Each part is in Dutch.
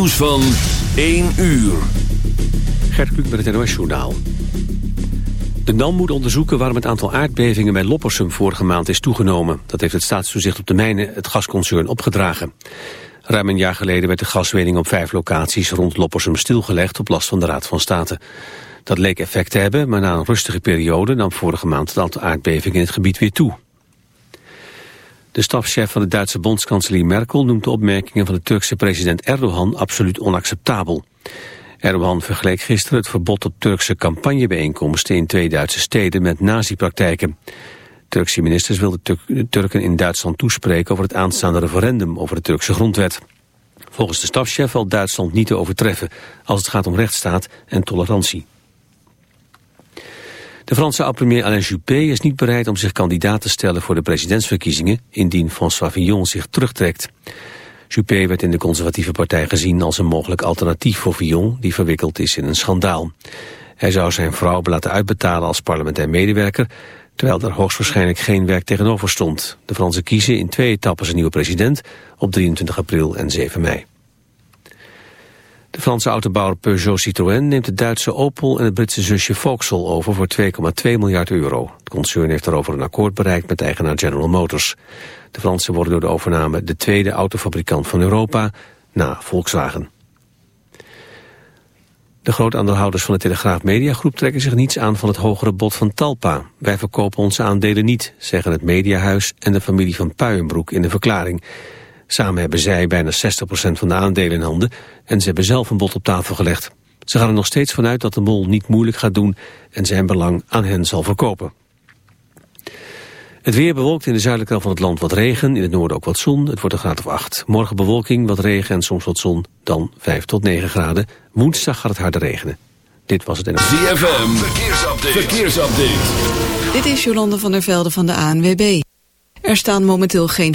nieuws van 1 uur. Gert Kluk met het NOS Journaal. De NAM moet onderzoeken waarom het aantal aardbevingen bij Loppersum vorige maand is toegenomen. Dat heeft het staatstoezicht op de mijnen het gasconcern opgedragen. Ruim een jaar geleden werd de gaswinning op vijf locaties rond Loppersum stilgelegd op last van de Raad van State. Dat leek effect te hebben, maar na een rustige periode nam vorige maand het aantal aardbevingen in het gebied weer toe. De stafchef van de Duitse bondskanselier Merkel noemt de opmerkingen van de Turkse president Erdogan absoluut onacceptabel. Erdogan vergeleek gisteren het verbod op Turkse campagnebijeenkomsten in twee Duitse steden met nazi-praktijken. Turkse ministers wilden de Turken in Duitsland toespreken over het aanstaande referendum over de Turkse grondwet. Volgens de stafchef valt Duitsland niet te overtreffen als het gaat om rechtsstaat en tolerantie. De Franse oud-premier Alain Juppé is niet bereid om zich kandidaat te stellen voor de presidentsverkiezingen indien François Fillon zich terugtrekt. Juppé werd in de conservatieve partij gezien als een mogelijk alternatief voor Fillon die verwikkeld is in een schandaal. Hij zou zijn vrouw laten uitbetalen als parlementair medewerker, terwijl er hoogstwaarschijnlijk geen werk tegenover stond. De Fransen kiezen in twee etappes een nieuwe president op 23 april en 7 mei. De Franse autobouwer Peugeot Citroën neemt de Duitse Opel en het Britse zusje Vauxhall over voor 2,2 miljard euro. Het concern heeft daarover een akkoord bereikt met eigenaar General Motors. De Fransen worden door de overname de tweede autofabrikant van Europa na Volkswagen. De grootaandeelhouders van de Telegraaf Mediagroep trekken zich niets aan van het hogere bod van Talpa. Wij verkopen onze aandelen niet, zeggen het Mediahuis en de familie van Puijenbroek in de verklaring. Samen hebben zij bijna 60% van de aandelen in handen en ze hebben zelf een bod op tafel gelegd. Ze gaan er nog steeds vanuit dat de mol niet moeilijk gaat doen en zijn belang aan hen zal verkopen. Het weer bewolkt in de zuidelijke helft van het land wat regen, in het noorden ook wat zon. Het wordt een graad of 8. Morgen bewolking, wat regen en soms wat zon, dan 5 tot 9 graden. Woensdag gaat het harder regenen. Dit was het en... ZFM, verkeersupdate. verkeersupdate. Dit is Jolande van der Velde van de ANWB. Er staan momenteel geen...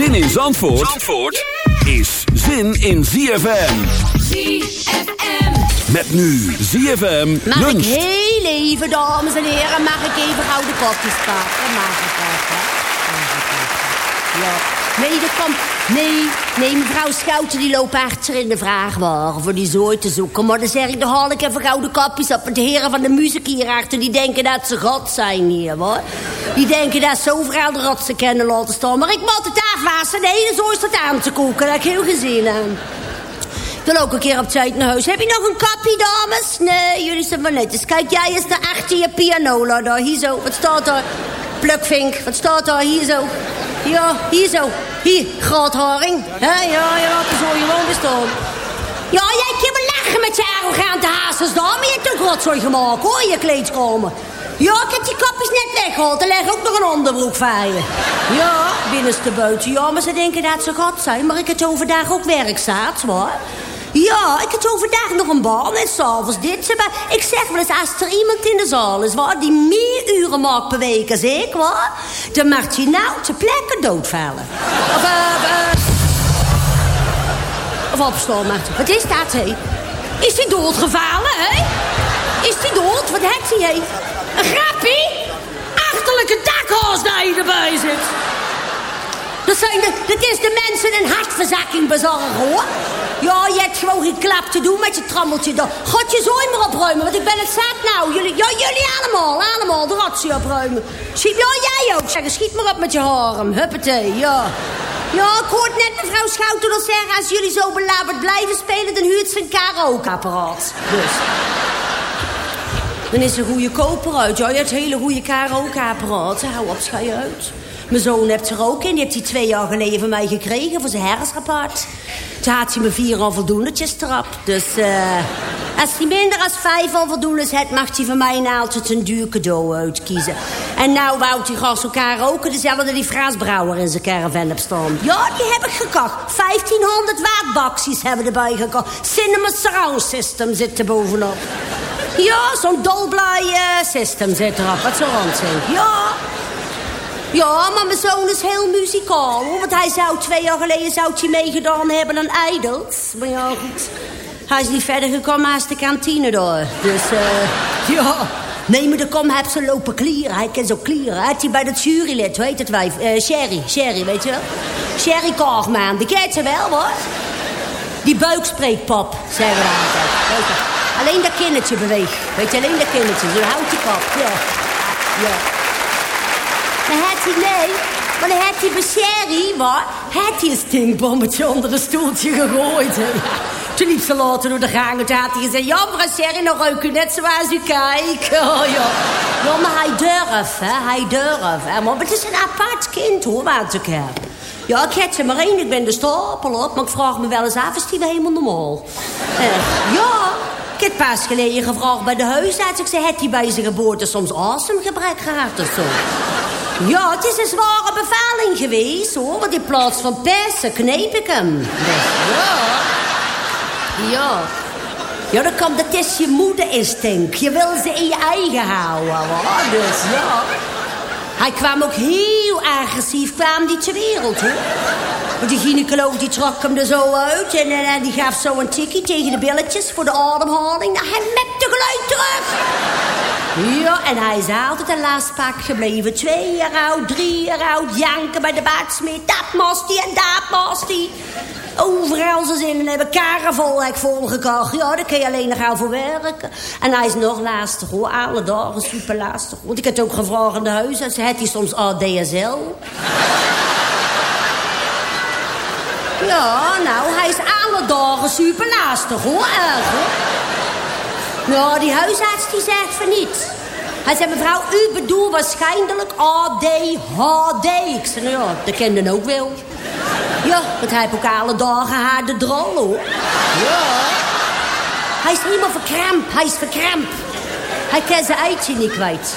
Zin in Zandvoort, Zandvoort is zin in ZFM. ZFM. Met nu ZFM Mag ik lunch. heel even, dames en heren, mag ik even gouden kopjes pakken? Mag ik ik hè? Ja. Nee, dat kan... Nee, nee, mevrouw Schouten die loopt achter in de vraagwagen voor die zooi te zoeken. Maar dan zeg ik, dan haal ik even gouden kapjes op. De heren van de muziek die denken dat ze god zijn hier, hoor. Die denken dat ze overal de rotsen kennen laten staan. Maar ik moet het afwassen. De hele zooi staat aan te koken. Daar heb ik heel gezien aan. Ik wil ook een keer op tijd naar huis. Heb je nog een kapje, dames? Nee, jullie zijn maar netjes. Kijk, jij is daar achter je pianola daar. Hier zo. Wat staat er? Plukvink. Wat staat er? Hier zo. Ja, hier zo. Hier, grootharing. Hè? Ja, ja, dat zal je bestaan. Ja, jij kan wel lachen met je arrogante hazes daar. Maar je hebt ook rotzooi gemaakt, hoor, je kleedskamer. Ja, ik heb die kapjes net weggehaald. Er ligt ook nog een onderbroek van je. Ja, binnenste buiten. Ja, maar ze denken dat ze gat zijn. Maar ik heb overdag ook werk staat, hoor. Ja, ik heb overdag nog een baan en s'avonds dit. Maar Ik zeg wel eens, als er iemand in de zaal is, waar die meer uren maakt per week als ik, hoor. Dan mag je nou te plekken doodvallen. Of, eh, eh, even opstaan, Marten. Wat is dat, hé? Is hij doodgevallen, hè? Is hij dood? Wat heeft hij, hé? Een grappie? Achterlijke dakhaas dat je erbij zit. Dat, zijn de, dat is de mensen een hartverzakking bezorgen, hoor. Ja, je hebt gewoon geen klap te doen met je trammeltje. Dan. God je zooi maar opruimen, want ik ben het zat nou. Jullie, ja, jullie allemaal, allemaal de rotzooi opruimen. Schiet, ja, jij ook. Zeggen, schiet maar op met je harem. Huppatee, ja. Ja, ik hoorde net mevrouw Schouten al zeggen... als jullie zo belaberd blijven spelen... dan huurt ze een karaokeapparaat. Dus... Dan is een goede koper uit. Ja, je hebt hele goede karaokeapparaat. Hou op, je uit. Mijn zoon heeft er ook in. Die heeft hij twee jaar geleden van mij gekregen voor zijn herfstrapport. Toen had hij me vier onvoldoendetjes erop. Dus eh als hij minder dan vijf onvoldoendes heeft... mag hij van mij altijd een duur cadeau uitkiezen. En nou wou hij graag zo'n karaoke... dezelfde die Fraasbrouwer in zijn caravan staan. Ja, die heb ik gekocht. 1500 waardboxjes hebben erbij gekocht. Cinema Surround System zit er bovenop. Ja, zo'n dolblij eh, system zit erop. Wat zo rond zijn. Ja... Ja, maar mijn zoon is heel muzikaal, hoor. Want hij zou twee jaar geleden zou hij meegedaan hebben aan Idols. Maar ja, goed. Hij is niet verder gekomen als de kantine daar. Dus, eh, ja... Nee, maar de kom heb ze lopen klieren. Hij kan zo klieren. Hij hij bij dat jurylid, weet het wijf? eh Sherry, Sherry, weet je wel? Sherry Kaagman, die kent ze wel, hoor. Die buikspreekpop, zeggen we altijd. Alleen dat kindertje beweegt. Weet je, alleen dat kindertje. Zo houdt die kop, ja. Ja. Dan had hij, nee, maar dan had hij Sherry, maar, had hij een stinkbommetje onder de stoeltje gegooid. hè. Toen liep ze later door de gang en toen had hij gezegd... Ja, Sherry, nog ruik u net zoals u kijkt. Oh, ja. maar hij durft, hij durft. Maar het is een apart kind, hoor, wat ik heb. Ja, ik heb ze maar één, ik ben de stapel op... maar ik vraag me wel eens af, is die helemaal normaal? Ja... Ik heb pas geleden gevraagd bij de huisarts. Ik zei, heeft hij bij zijn geboorte soms asemgebrek gehad of zo? Ja, het is een zware bevaling geweest, hoor. Want in plaats van persen kneep ik hem. Ja. Ja. Ja, dan komt het is je moederinstinct. Je wil ze in je eigen houden, hoor. Dus ja. Hij kwam ook heel agressief, kwam die ter wereld, hoor. Want die gynaecoloog die trok hem er zo uit... en eh, die gaf zo een tikkie tegen de billetjes voor de ademhaling. Nou, hij mekte gelijk terug. Ja, en hij is altijd een lastpak gebleven. Twee jaar oud, drie jaar oud, janken bij de baadsmid. Dat moest hij en dat moest hij. Overal zijn zin in hebben, karrevol heb ik volgekocht. Ja, daar kun je alleen nog aan voor werken. En hij is nog lastig hoor, alle dagen super. Want ik had ook gevraagd aan de huisarts, had hij soms ADSL? Ja, nou, hij is alle dagen super lastig hoor, erg hoor. Nou, die huisarts die zegt van niet. Hij zei, mevrouw, u bedoelt waarschijnlijk ADHD. Ik zei, nou ja, dat ken je ook wel. Ja, want heeft ook alle dagen haar de drol, hoor. Ja. Hij is helemaal verkrampt, hij is verkrampt. Hij kan zijn eitje niet kwijt.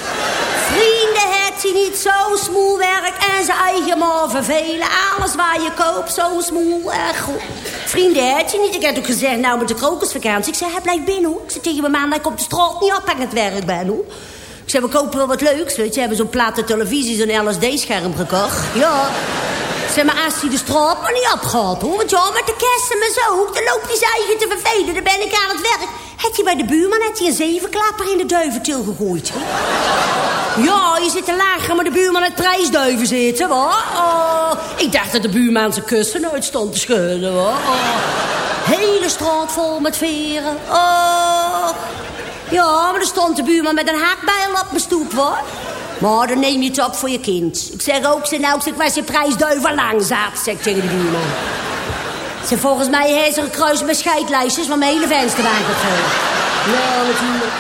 Hij niet, zo smoel werk en zijn eigen maar vervelen. Alles waar je koopt, zo smoel, goed. Vrienden heeft hij niet. Ik heb ook gezegd, nou met de krokusvakantie. Ik zei, hij blijft binnen, hoor. Ik zei tegen mijn man, komt de straat niet op aan het werk ben, hoor. Ik zei, we kopen wel wat leuks, weet je. Hebben zo'n platte televisie, zo'n LSD-scherm gekocht. Ja. Zeg maar, als hij de straat maar niet opgaat, hoor. Want ja, met de kerst en zoon, dan loopt hij zijn eigen te vervelen. Dan ben ik aan het werk. Heb je bij de buurman heeft hij een zevenklapper in de duiventil gegooid. Ja, je zit te lachen, maar de buurman het prijsduiven zitten. Oh, ik dacht dat de buurman zijn kussen uit stond te schudden, hoor. Oh. Hele straat vol met veren. Oh. Ja, maar er stond de buurman met een haakbijl op mijn stoep, hoor. Maar dan neem je het op voor je kind. Ik zeg ook, ze nou, ik zeg, je prijsduiven lang zat, zeg tegen de buurman. Zeg, volgens mij heeft er een kruis met scheidlijstjes van mijn hele vensterbank gegeven. Ja, natuurlijk.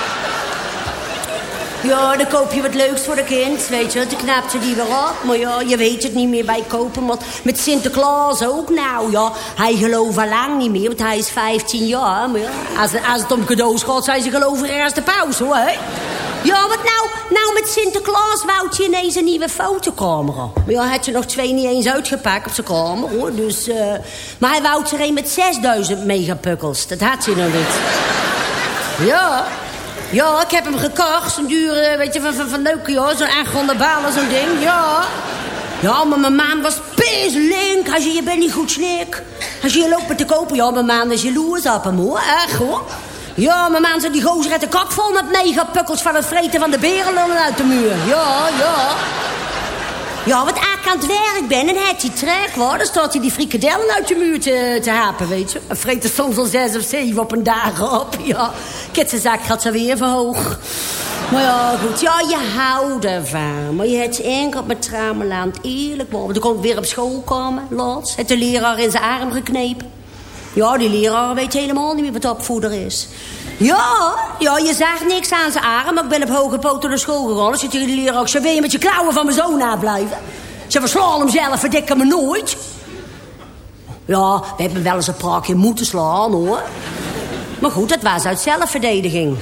Ja, dan koop je wat leuks voor de kind, weet je. Dan knapt ze die weer op. Maar ja, je weet het niet meer bij kopen. Want met Sinterklaas ook nou, ja. Hij gelooft al lang niet meer, want hij is 15 jaar. Maar ja, als, als het om cadeaus gaat, zijn ze geloviger als de paus, hoor. Hè? Ja, wat nou, nou met Sinterklaas wou je ineens een nieuwe fotocamera. Maar ja, hij had ze nog twee niet eens uitgepakt op zijn kamer, hoor. Dus, eh maar hij wou er een met 6000 megapukkels. Dat had hij nog niet. Ja. Ja, ik heb hem gekocht. Zo'n dure, weet je, van, van, van Nokia. Zo'n 800 balen, zo'n ding. Ja. Ja, maar mijn maan was link. Als je je bent niet goed slik. Als je je loopt te kopen, ja, mijn maan is jaloers op hem, hoor. Echt, hoor. Ja, mijn zit die gozer uit de kak vol met megapukkels van het vreten van de berenlullen uit de muur. Ja, ja. Ja, wat ik aan het werk ben en hij die trek, hoor. Dan staat hij die frikadellen uit de muur te, te hapen, weet je. En vreet soms al zes of zeven op een dag op, ja. Ketsenzaak gaat ze weer verhoog. Maar ja, goed. Ja, je houdt ervan. Maar je hebt enkel met Trameland eerlijk worden. Dan kon ik weer op school komen, laatst. Het de leraar in zijn arm geknepen. Ja, die leraar weet helemaal niet meer wat opvoeder is. Ja, ja, je zag niks aan zijn arm, maar ik ben op hoge poten naar school gegaan. Zit tegen die leraar, zei, wil je met je klauwen van mijn zoon afblijven? Ze verslaan hem zelf, verdikken me nooit. Ja, we hebben wel eens een paar keer moeten slaan, hoor. Maar goed, dat was uit zelfverdediging.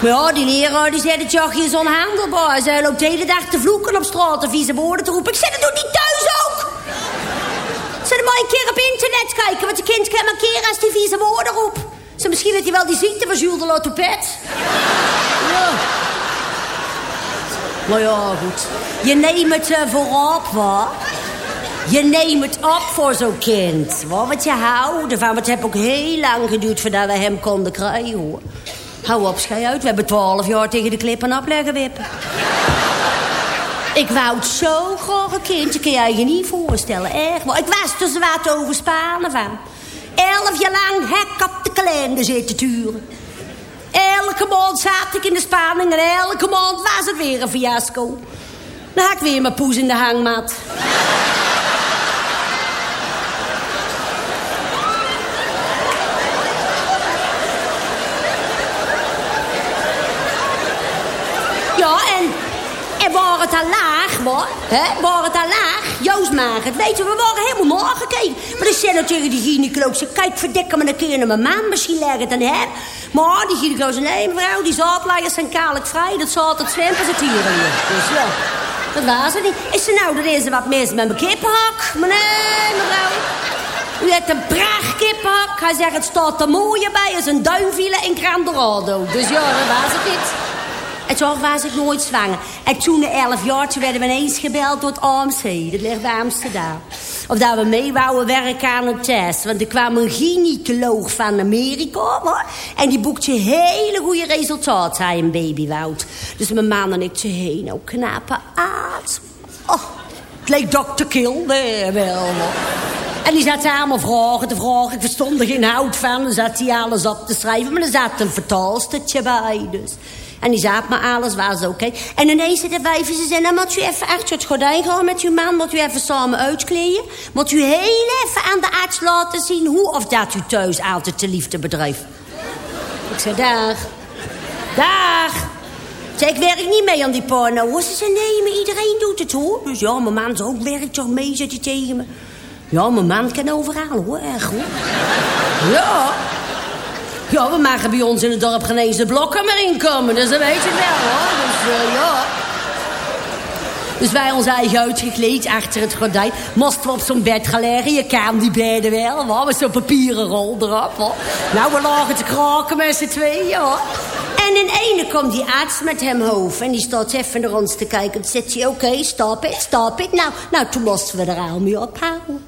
Maar ja, die leraar die zei dat Jachje is onhandelbaar. Zij loopt de hele dag te vloeken op straat en vieze woorden te roepen. Ik zei, dat doet niet thuis maar een keer op internet kijken, want je kind kan markeren als die vieze woorden roept. Ze misschien dat hij wel die ziekte van Jules de Lotopet. Ja. Maar ja, goed. Je neemt het uh, voorop, wat? Je neemt het op voor zo'n kind. Wat, wat je houdt ervan. het heeft ook heel lang geduurd voordat we hem konden krijgen, hoor. Hou op, schij uit. We hebben twaalf jaar tegen de klippen op leggen wippen. Ik wou het zo graag een kind. Je kan je je niet voorstellen, echt. Maar ik was er zwaar over Spanen van. Elf jaar lang hek op de kalender zitten turen. Elke maand zat ik in de spanning en elke maand was het weer een fiasco. Dan had ik weer mijn poes in de hangmat. Ja, en, en waar het al laag was, hè, het al laag, Joost Mager, weet je, we waren helemaal nagekeken. Maar ik zei natuurlijk die gynaecoloog, ze kijk, verdikken me een keer naar mijn man, misschien leg het dan hè. Maar die gynaecoloog zei, nee mevrouw, die zaadleiers zijn kalig vrij, dat zaad het zwempen zit hier. Dus ja, dat was het niet. Is nou, er is er wat mis met mijn kippenhak? Maar nee, mevrouw. U hebt een pracht kippenhak. Hij zegt, het staat er mooier bij als een duinvielen in Gran Dorado. Dus ja, dat was het niet. En toen was ik nooit zwanger. En toen, elf jaar, toen werden we ineens gebeld door het AMC. Dat ligt bij Amsterdam. Of dat we mee wouden werken aan een test. Want er kwam een gynaecoloog van Amerika. Hoor. En die boekte hele goede resultaten, hij een babywoud. Dus mijn man en ik te heen, ook knappe aard. Oh, het leek Dr. Kill, nee, wel. Hoor. En die zat allemaal vragen te vragen. Ik verstond er geen hout van. Dan zat hij alles op te schrijven. Maar er zat een vertaalstertje bij, dus... En die zei, maar alles was oké. En ineens zitten wijven, ze zei, nou moet u even achter het gordijn gaan met uw man. Moet u even samen uitkleden. Moet u heel even aan de arts laten zien hoe of dat u thuis altijd te liefde bedrijft. Ik zei, dag. Dag. Zeg, ik werk niet mee aan die porno. Ze zei, nee, maar iedereen doet het hoor. Dus ja, mijn man ook werkt toch mee, zit hij tegen me. Ja, mijn man kan overal hoor, echt hoor. Ja. Ja, we maken bij ons in het dorp geen eens de blokken meer inkomen. Dus dat weet je wel, hoor. Dus, uh, ja. Dus wij ons eigen uitgekleed achter het gordijn. Moesten we op zo'n bed gaan. Je kan die bedden wel, hoor. Met zo'n papieren rol erop, hoor. Nou, we lagen te kraken met z'n tweeën. En in ene komt die arts met hem hoofd. En die staat even naar ons te kijken. En zegt hij, oké, okay, stop it, stop it. Nou, nou, toen moesten we er al mee ophouden.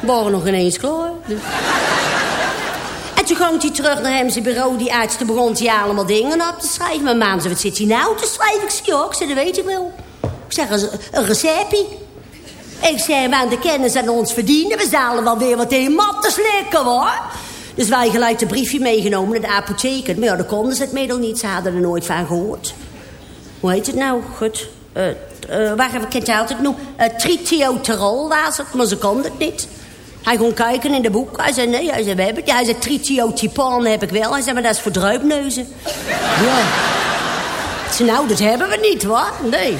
We waren nog ineens klaar. Dus toen ging hij terug naar hem zijn bureau, die arts. Toen begon hij allemaal dingen op te schrijven. Mijn man zei, wat zit hij nou te schrijven? Ik zie ook, zei, dat weet ik wel. Ik zeg, een, receptie. Ik zei, we de kennis aan ons verdienen. We zalen wel weer wat in te slikken, hoor. Dus wij gelijk een briefje meegenomen naar de apotheker. Maar ja, daar konden ze het middel niet. Ze hadden er nooit van gehoord. Hoe heet het nou? Goed. Uh, uh, waar heb ik het altijd noemen? Uh, Tritioterol was het, maar ze konden het niet. Hij kon kijken in de boek. Hij zei, nee, hij zei, we hebben het. Hij zei, tritiotipan heb ik wel. Hij zei, maar dat is voor druipneuzen. ja. Ik zei, nou, dat hebben we niet, hoor. Nee.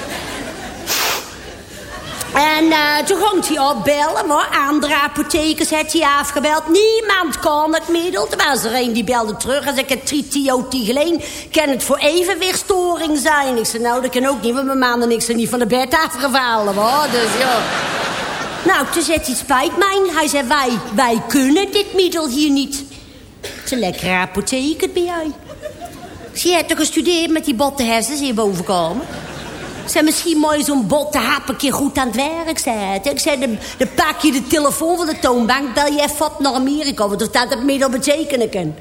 En uh, toen ging hij opbellen, hoor. Andere apothekers had hij afgebeld. Niemand kon het middel. Er was er een die belde terug. Als ik het tritiotigeleen kan het voor evenwichtstoring zijn. Ik zei, nou, dat kan ook niet, want mijn man en ik zijn niet van de bed afgevallen, hoor. Dus ja... Nou, toen zei hij, spijt mij. Hij zei, wij, wij kunnen dit middel hier niet. Het is een lekkere apotheek, het bij jij. Je hebt toch gestudeerd met die botte hersens hierboven komen? Zeg, misschien mooi zo'n botte hap een keer goed aan het werk zetten. Ik zei, dan, pak je de telefoon van de toonbank... bel je even op naar Amerika, want staat het midden betekenen kan.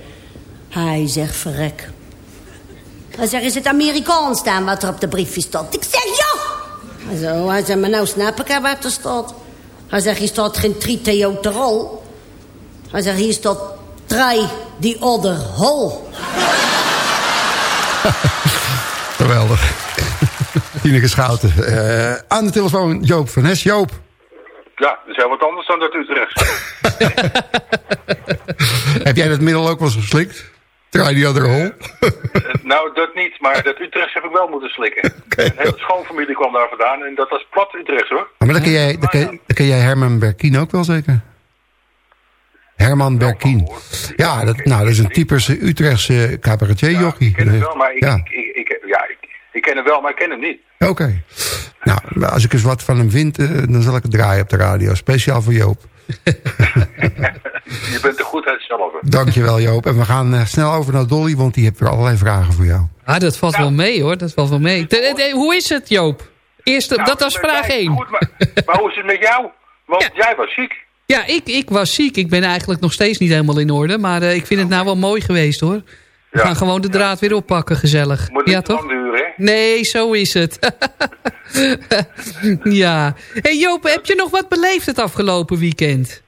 Hij zegt, verrek. Hij zegt, is het Amerikaans staan wat er op de briefje stond? Ik zeg, ja! Zegt, oh, hij zegt, maar nou snap ik wat er staat. Hij zegt, hier staat geen triteoterol. Hij zegt, hier staat try the other hole. Geweldig. Tineke Schouten. Eh, aan de telefoon Joop van Nes. Joop. Ja, dat is heel wat anders dan dat Utrecht. Heb jij dat middel ook wel eens geslikt? Try the other hole. nou, dat niet, maar dat Utrecht heb ik wel moeten slikken. Een hele schoonfamilie kwam daar vandaan en dat was plat Utrecht hoor. maar dan ken, jij, dan, ken, dan ken jij Herman Berkien ook wel zeker? Herman Berkien. Ja, dat, nou, dat is een typische Utrechtse cabaretier-jochie. Ik ken hem wel, maar ik, Ja. ik, ik, ik- ja, ik, ik ken hem wel, maar ik ken hem niet. Oké. Nou, als ik eens wat van hem vind, eh, dan zal ik het draaien op de radio. Speciaal voor Joop. Je bent de goedheid zelf. hè. Dankjewel Joop. En we gaan eh, snel over naar Dolly, want die heeft weer allerlei vragen voor jou. Ah, dat valt wel mee hoor, dat valt wel mee. De- de- hoe is het Joop? Eerste, Nou, dat was vraag mij 1. Goed, maar, maar hoe is het met jou? Want jij was ziek. Ja, ik, ik was ziek. Ik ben eigenlijk nog steeds niet helemaal in orde. Maar eh, ik vind het nou wel mooi geweest hoor. We gaan gewoon de draad weer oppakken, gezellig. Moet niet ja, te lang toch? duren, hè? Nee, zo is het. ja. hey Joop, heb je nog wat beleefd het afgelopen weekend?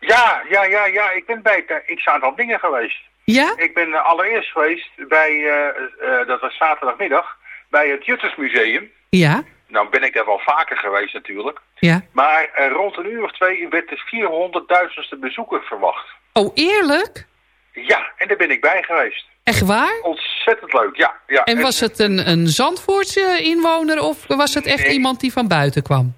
Ja, ja, ja, ja. Ik ben bij het x aantal dingen geweest. Ja? Ik ben eh, allereerst geweest bij, eh, eh, dat was zaterdagmiddag, bij het Juttersmuseum. Ja? Nou ben ik daar wel vaker geweest natuurlijk. Ja. Maar rond een uur of twee werd de 400.000ste bezoeker verwacht. Oh, eerlijk? Ja, en daar ben ik bij geweest. Echt waar? Ontzettend leuk, ja. ja. En was het een, een Zandvoortse inwoner of was het echt Nee. iemand die van buiten kwam?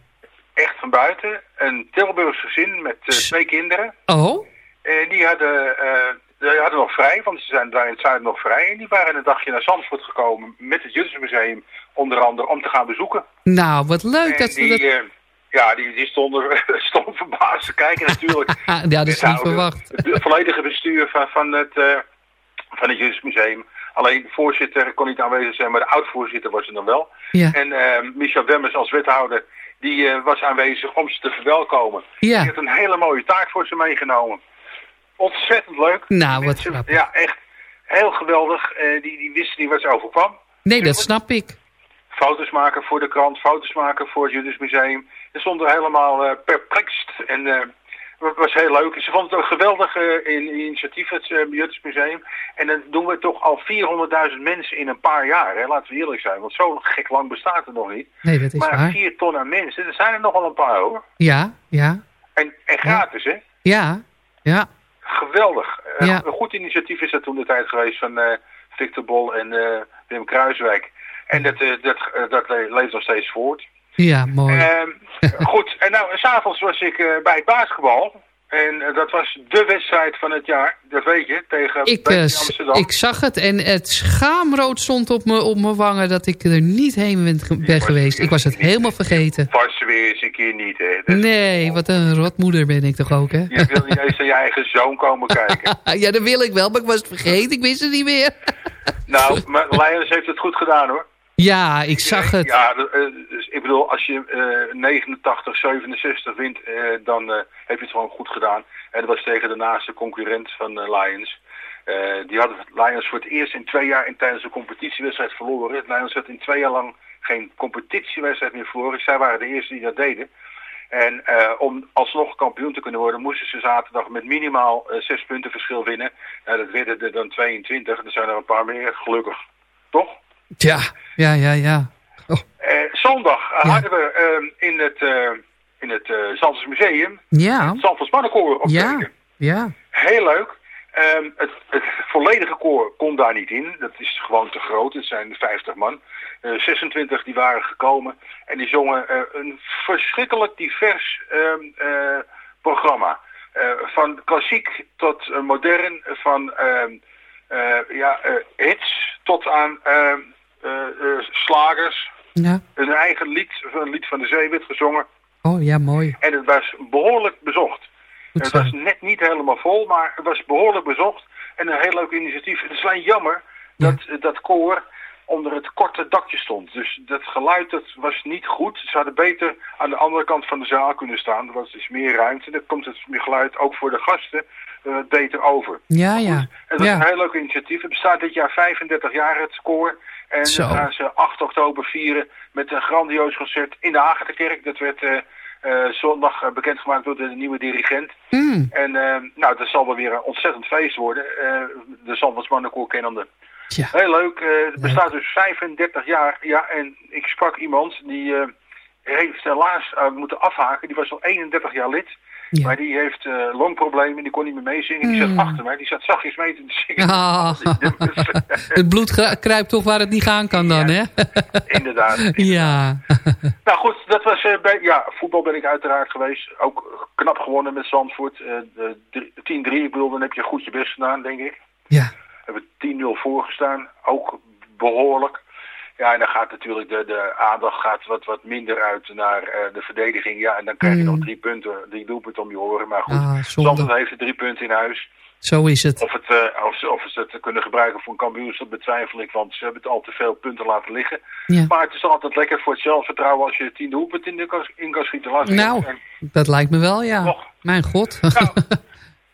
Echt van buiten. Een Tilburgs gezin met eh, twee kinderen. Oh? En die hadden, eh, die hadden nog vrij, want ze zijn daar in het zuiden nog vrij. En die waren een dagje naar Zandvoort gekomen met het Juttersmuseum. Onder andere om te gaan bezoeken. Nou, wat leuk. En Dat, die, dat... eh, ja, die, die stonden stom verbaasd te kijken natuurlijk. ja, dat is niet verwacht. Het volledige bestuur van, van het, van het Juttersmuseum. Alleen de voorzitter kon niet aanwezig zijn, maar de oud-voorzitter was er dan wel. Ja. En eh, Michel Wemmers als wethouder, die eh, was aanwezig om ze te verwelkomen. Ja. Die had een hele mooie taak voor ze meegenomen. Ontzettend leuk. Nou, wat grappig. Ja, echt heel geweldig. Eh, die, die wisten niet wat ze overkwam. Nee, dat snap ik. Foto's maken voor de krant, foto's maken voor het Juttersmuseum. Ze stonden helemaal perplext en het was heel leuk. Ze vonden het een geweldig eh, in- initiatief, het uh. En dan doen we toch al 400.000 mensen in een paar jaar, hè? laten we eerlijk zijn. Want zo gek lang bestaat het nog niet. Nee, dat is maar waar. 4 ton aan mensen, er zijn er nog wel een paar hoor. Ja, ja, En, en gratis hè. ja, ja. Geweldig. Eh, Ja. Een goed initiatief is dat toen de tijd geweest van Victor Bol en Wim Kruiswijk. En dat, dat, dat leeft nog steeds voort. Ja, mooi. Ehm, goed, en nou, s'avonds was ik eh, bij het basketbal. En eh, dat was de wedstrijd van het jaar, dat weet je, tegen Ik, eh, Amsterdam. ik zag het en het schaamrood stond op mijn op mijn wangen dat ik er niet heen ben, ge- ben geweest. Ik was het helemaal vergeten. Vast weer eens een keer niet, hè. Dat- Nee, wat een rotmoeder ben ik toch ook, hè? Je wil niet eens naar je eigen zoon komen kijken. Ja, dat wil ik wel, maar ik was het vergeten. Ik wist het niet meer. nou, maar Lions heeft het goed gedaan, hoor. Ja, ik zag het. Ja, ik bedoel, als je eh 89, 67 wint, eh, dan eh, heb je het gewoon goed gedaan. En dat was tegen de naaste concurrent van eh, Lions. Eh, die hadden Lions voor het eerst in twee jaar in, tijdens een competitiewedstrijd verloren. Lions had in twee jaar lang geen competitiewedstrijd meer verloren. Zij waren de eerste die dat deden. En eh, om alsnog kampioen te kunnen worden, moesten ze zaterdag met minimaal eh, zes punten verschil winnen. Nou, dat werden er dan 22. Er zijn er een paar meer, gelukkig. Toch? Ja, ja, ja, ja. Eh, zondag eh, hadden we ehm, in het, uh, in het Zandvoors Museum Ja, het Zandvoors Mannenkoor ja, optreden. ja. Heel leuk. Ehm, het, het volledige koor kon daar niet in. Dat is gewoon te groot. Het zijn 50 man. Eh 26 die waren gekomen. En die zongen eh, een verschrikkelijk divers ehm, eh, programma. Eh, van klassiek tot eh, modern. Van eh, ja, eh, hits tot aan eh, eh, slagers. Ja. Een eigen lied, een lied van de zee werd gezongen. Oh, ja, mooi. En het was behoorlijk bezocht. Het was net niet helemaal vol, maar het was behoorlijk bezocht. En een heel leuk initiatief. Het is alleen jammer dat eh, dat koor onder het korte dakje stond. Dus dat geluid dat was niet goed. Ze hadden beter aan de andere kant van de zaal kunnen staan. Er was dus meer ruimte. Dan komt het geluid ook voor de gasten eh, beter over. Ja, ja. Het was ja. een heel leuk initiatief. Het bestaat dit jaar 35 jaar, het koor. En Zo. gaan ze 8 oktober vieren met een grandioos concert in de Agatha-kerk. Dat werd eh, eh, zondag bekendgemaakt door de nieuwe dirigent. Mm. En nou, dat zal wel weer een ontzettend feest worden. De Zandvoorts Mannenkoor kennende. Ja. Heel leuk. het bestaat dus 35 jaar. Ja, en ik sprak iemand die heeft helaas moeten afhaken. Die was al 31 jaar lid. Ja. Maar die heeft eh, longproblemen. Die kon niet meer meezingen. Die Mm. zat achter mij. Die zat zachtjes mee te zingen. Ah, het bloed kruipt toch waar het niet gaan kan dan, hè? Inderdaad. ja. Nou goed, dat was eh, bij, ja, voetbal ben ik uiteraard geweest. Ook knap gewonnen met Zandvoort. Eh, de drie- 10-3, ik bedoel, dan heb je goed je best gedaan, denk ik. Ja. We hebben 10-0 voorgestaan, ook behoorlijk. Ja, en dan gaat natuurlijk de, de aandacht gaat wat, wat minder uit naar eh, de verdediging. Ja, en dan krijg je Mm. nog drie punten, drie doelpunten om je oren. Maar goed, Ah. Zandvoort heeft de drie punten in huis. Zo is het. Of, het, eh, of, ze, of ze het kunnen gebruiken voor een kampioenschap betwijfel ik, want ze hebben het al te veel punten laten liggen. Ja. Maar het is altijd lekker voor het zelfvertrouwen als je tien doelpunten in, de in kan schieten. Laat Nou, dat lijkt me wel, ja. Och. Mijn god.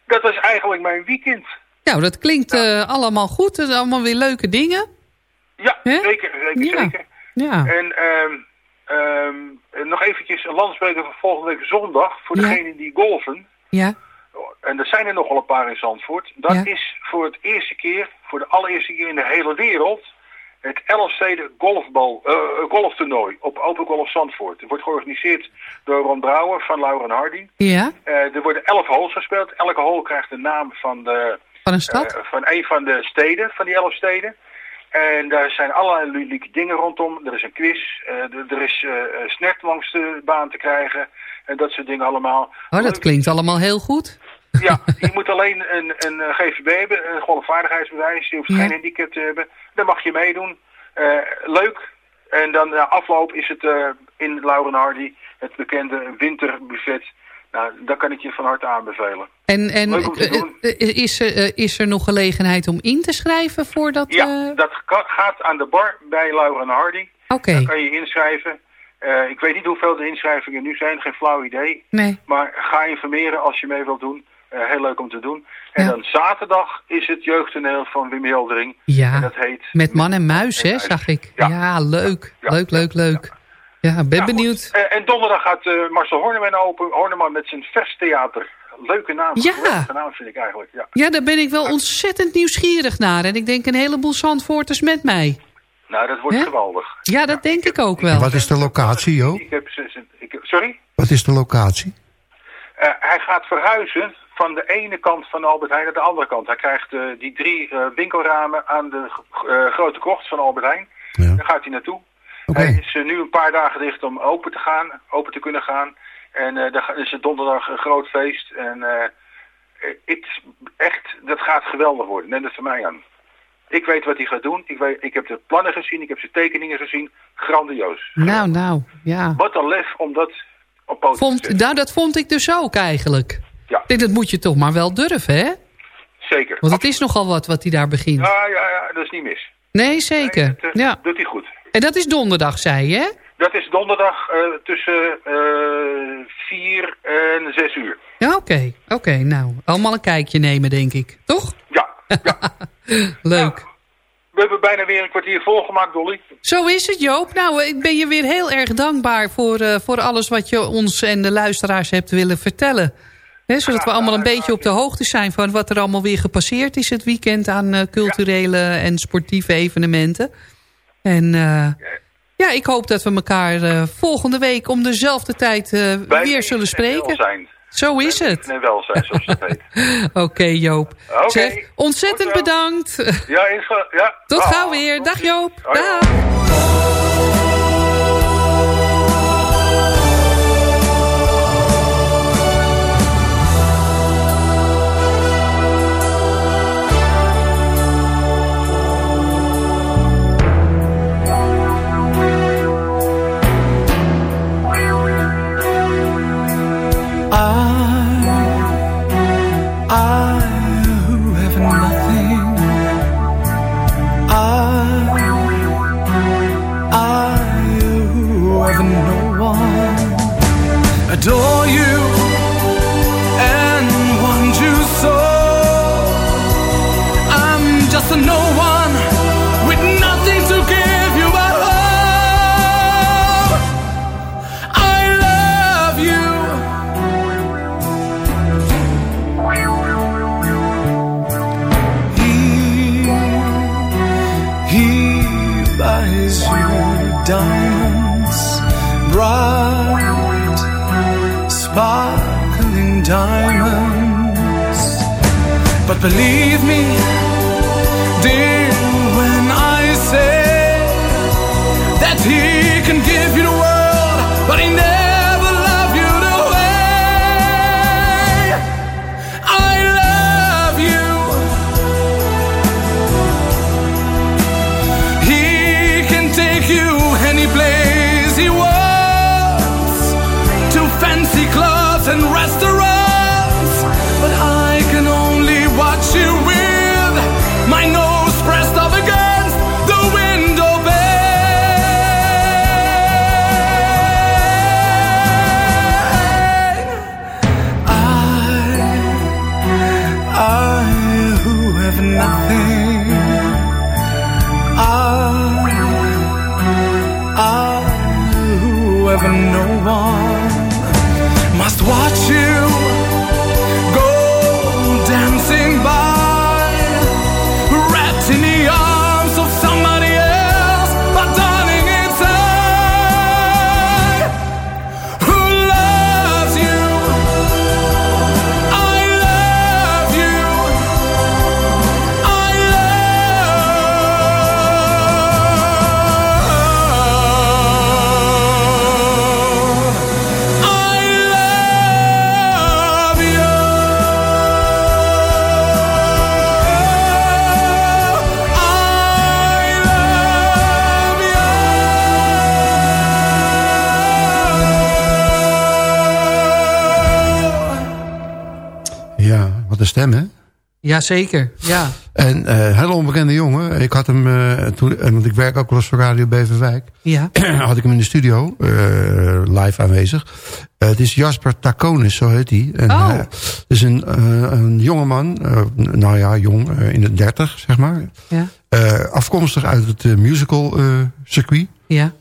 Dat was eigenlijk mijn weekend. nou, dat klinkt eh, allemaal goed. Dat zijn allemaal weer leuke dingen. Ja, zeker, zeker, Ja. zeker. Ja. En ehm, ehm, en nog eventjes een landspreker van volgende week zondag voor degenen die golfen. Ja. En er zijn er nogal een paar in Zandvoort. Dat is voor het eerste keer, voor de allereerste keer in de hele wereld, het Elfsteden golfbal, eh, golftoernooi op Open Golf Zandvoort. Het wordt georganiseerd door Ron Brouwer van Lauren Hardy. Ja. Eh, er worden elf holes gespeeld. Elke hole krijgt de naam van, de, Van een stad? van een van de steden, van die elf steden. En daar zijn allerlei ludieke dingen rondom. Er is een quiz, eh, er- is eh, snert langs de baan te krijgen. En dat soort dingen allemaal. oh, dat klinkt allemaal heel goed. Ja, je moet alleen een, een eh, GVB hebben, een golfvaardigheidsbewijs. Je hoeft Ja. geen handicap te hebben. Dan mag je meedoen. Eh, leuk. En dan na afloop is het eh, in Lauren Hardy, het bekende winterbuffet. Nou, dat kan ik je van harte aanbevelen. En, en eh, doen. eh, is, er, eh, is er nog gelegenheid om in te schrijven voor dat... Ja, eh, dat gaat aan de bar bij Lauren Hardy. Oké. Dan kan je inschrijven. Eh, ik weet niet hoeveel de inschrijvingen nu zijn, geen flauw idee. Nee. Maar ga informeren als je mee wilt doen. Eh, heel leuk om te doen. En Ja. dan zaterdag is het jeugdtoneel van Wim Hildering. Ja, En dat heet... met man en muis, hè, zag ik. Ja. Ja, leuk. Ja. Leuk, leuk, leuk. Ja, ben benieuwd. Eh, en donderdag gaat eh, Marcel Horneman open. Horneman met zijn verstheater. Leuke naam. Ja. Naam vind ik eigenlijk. Ja. Ja, daar ben ik wel ontzettend nieuwsgierig naar. En ik denk een heleboel Zandvoorters met mij. Nou, dat wordt geweldig. Ja, dat denk ik ook wel. Wat is de locatie, Joop? Ik heb, ik, sorry? Wat is de locatie? Eh, hij gaat verhuizen van de ene kant van Albert Heijn naar de andere kant. Hij krijgt eh, die drie eh, winkelramen aan de eh, grote krocht van Albert Heijn. Ja. Daar gaat hij naartoe. Hij is eh, nu een paar dagen dicht om open te gaan, open te kunnen gaan. En eh daar is het donderdag een groot feest. En eh, het is echt, dat gaat geweldig worden. Neem het van mij aan. Ik weet wat hij gaat doen. Ik, weet, ik heb de plannen gezien, ik heb zijn tekeningen gezien. Grandioos. Nou, nou, ja. Wat een lef om dat op poten te Vond, zetten. nou, dat vond ik dus ook eigenlijk. Ja. Ik denk, dat moet je toch maar wel durven, hè? Zeker. Want het is nogal wat wat hij daar begint. Ja, ja, ja, dat is niet mis. Nee, zeker. Nee, dat, Ja. doet hij goed. En dat is donderdag, zei je, hè? Dat is donderdag eh, tussen eh 4 en 6 uur. Ja, oké. Oké, nou. Allemaal een kijkje nemen, denk ik. Toch? Ja, ja. Leuk. We hebben bijna weer een kwartier volgemaakt, Dolly. Zo is het, Joop. Nou, ik ben je weer heel erg dankbaar voor, eh, voor alles wat je ons en de luisteraars hebt willen vertellen. Zodat we allemaal een beetje op de hoogte zijn van wat er allemaal weer gepasseerd is het weekend aan culturele en sportieve evenementen. En eh, ja, ik hoop dat we elkaar eh, volgende week om dezelfde tijd eh, weer zullen spreken. Zo is het. En welzijn, zoals heet. Oké, Joop. Oké. Ontzettend bedankt. Ja, is ja. Tot gauw weer. Dag Joop. Dag. Believe me, dear, when I say that he can give you the world, but he never Jazeker, ja. En eh hele onbekende jongen. Ik had hem, eh, toen, en want ik werk ook wel eens voor Radio Beverwijk. Ja. had ik hem in de studio, eh, live aanwezig. Het is Jasper Takonis, zo heet hij. En, Oh. het is een, een jongeman, nou ja, jong, in de dertig, zeg maar. Ja. Afkomstig uit het musical circuit. Ja.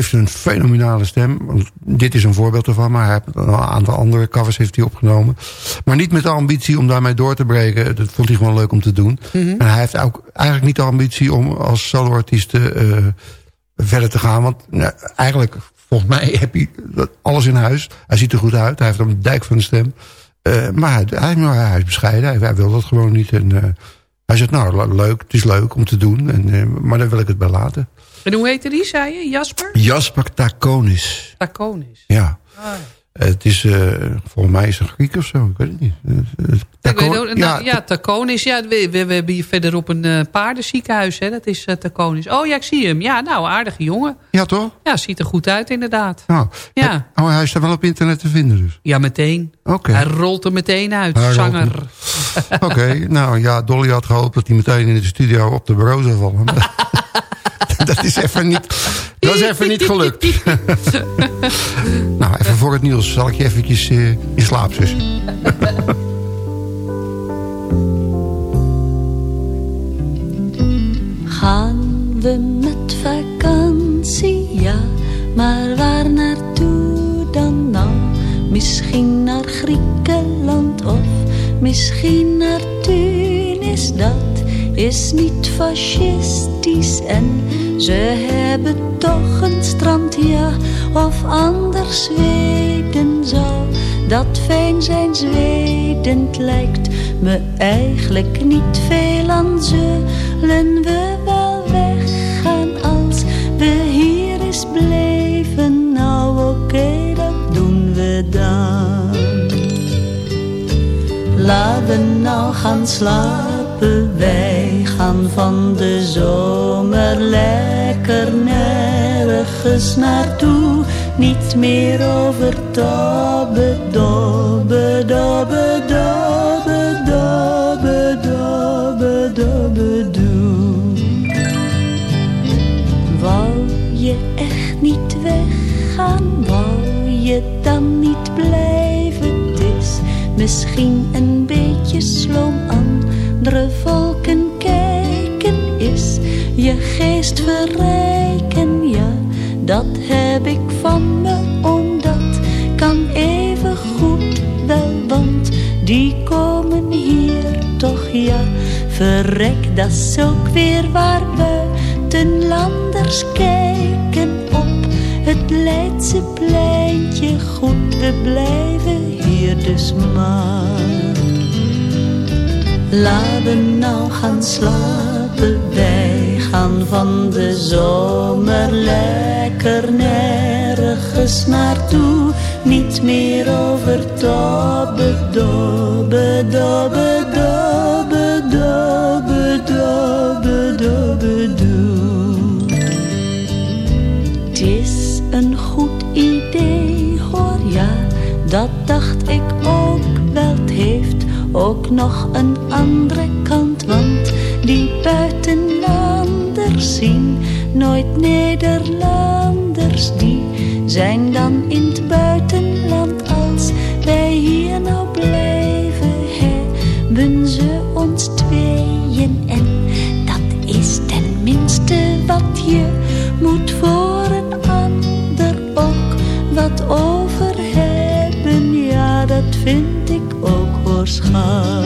Heeft een fenomenale stem. Dit is een voorbeeld ervan, maar hij heeft een aantal andere covers heeft hij opgenomen. Maar niet met de ambitie om daarmee door te breken. Dat vond hij gewoon leuk om te doen. Mhm. En hij heeft ook eigenlijk niet de ambitie om als soloartiest eh, verder te gaan. Want nou, eigenlijk, volgens mij, heb hij alles in huis. Hij ziet er goed uit. Hij heeft een dijk van de stem. Eh, maar hij, hij, nou, hij is bescheiden. Hij, hij wil dat gewoon niet. En, eh, hij zegt, nou, le- leuk. Het is leuk om te doen. En, maar daar wil ik het bij laten. En hoe heette die, zei je? Jasper? Jasper Takonis. Takonis. Ja. Ah, ja. Het is, eh, volgens mij is het een Griek of zo. Ik weet het niet. Eh, eh, weet ook, nou, ja, Takonis. Ja, we, we, we hebben hier verderop een eh, paardenziekenhuis. Hè? Dat is uh, Takonis. Oh ja, ik zie hem. Ja, nou, aardige jongen. ja, toch? Ja, ziet er goed uit inderdaad. Nou, Ja. Oh, hij is daar wel op internet te vinden dus. Ja, meteen. Oké. Hij rolt er meteen uit. Hij Zanger. Oké, nou ja, Dolly had gehoopt dat hij meteen in de studio op de bureau zou vallen. dat is even niet, dat is even niet gelukt. nou, even voor het nieuws zal ik je eventjes eh, in slaap zussen. Gaan we met vakantie, ja, maar waar naartoe dan nou? Misschien naar Griekenland of misschien naar Tunis. Dat is niet fascistisch en ze hebben toch een strand, ja. Of anders Zweden zou dat fijn zijn. Zweden lijkt me eigenlijk niet veel aan. Zullen we wel weggaan als we hier eens bleven? Nou oké, dat doen we dan. Laten nou gaan slapen, wij gaan van de zomer lekker nergens naartoe. Niet meer over dobbe, dobbe, dobbe, dobbe, dobbe, slapen, wij gaan van de zomer lekker nergens naartoe. Niet meer over dobbe, dobbe, dobbe, dobbe, doe. Het is een goed idee, hoor ja, dat dacht ik ook wel. Het heeft ook nog een vind ik ook hoor, schat.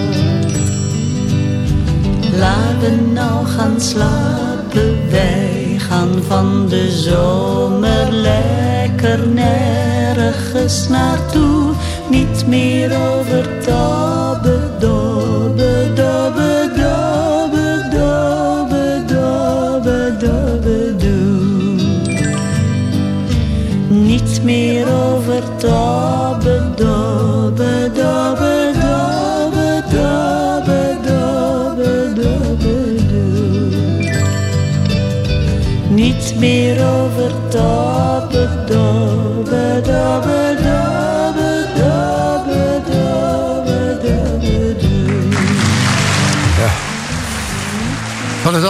Laten nou gaan slapen, wij gaan van de zomer lekker nergens naartoe. Niet meer over dobbe, dobbe, dobbe, dobbe, dobbe, dobbe, dobbe, doe. Niet meer over dobbe, over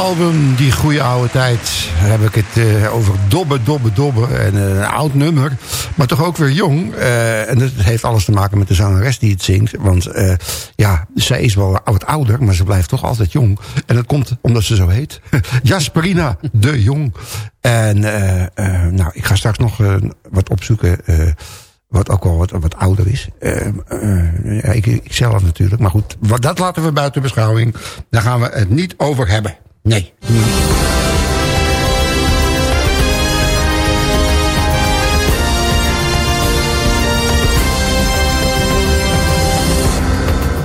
album Die Goede Oude Tijd heb ik het eh, over Dobbe, Dobbe, Dobbe. En eh, een oud nummer, maar toch ook weer jong. Eh, en dat heeft alles te maken met de zangeres die het zingt. Want ja, zij is wel wat ouder, maar ze blijft toch altijd jong. En dat komt omdat ze zo heet. Jasperina de Jong. En nou, ik ga straks nog wat opzoeken... wat ook wel wat, wat ouder is. Eh, eh, ja, ik, ik zelf natuurlijk. Maar goed, wat, dat laten we buiten beschouwing. Daar gaan we het niet over hebben. Nee.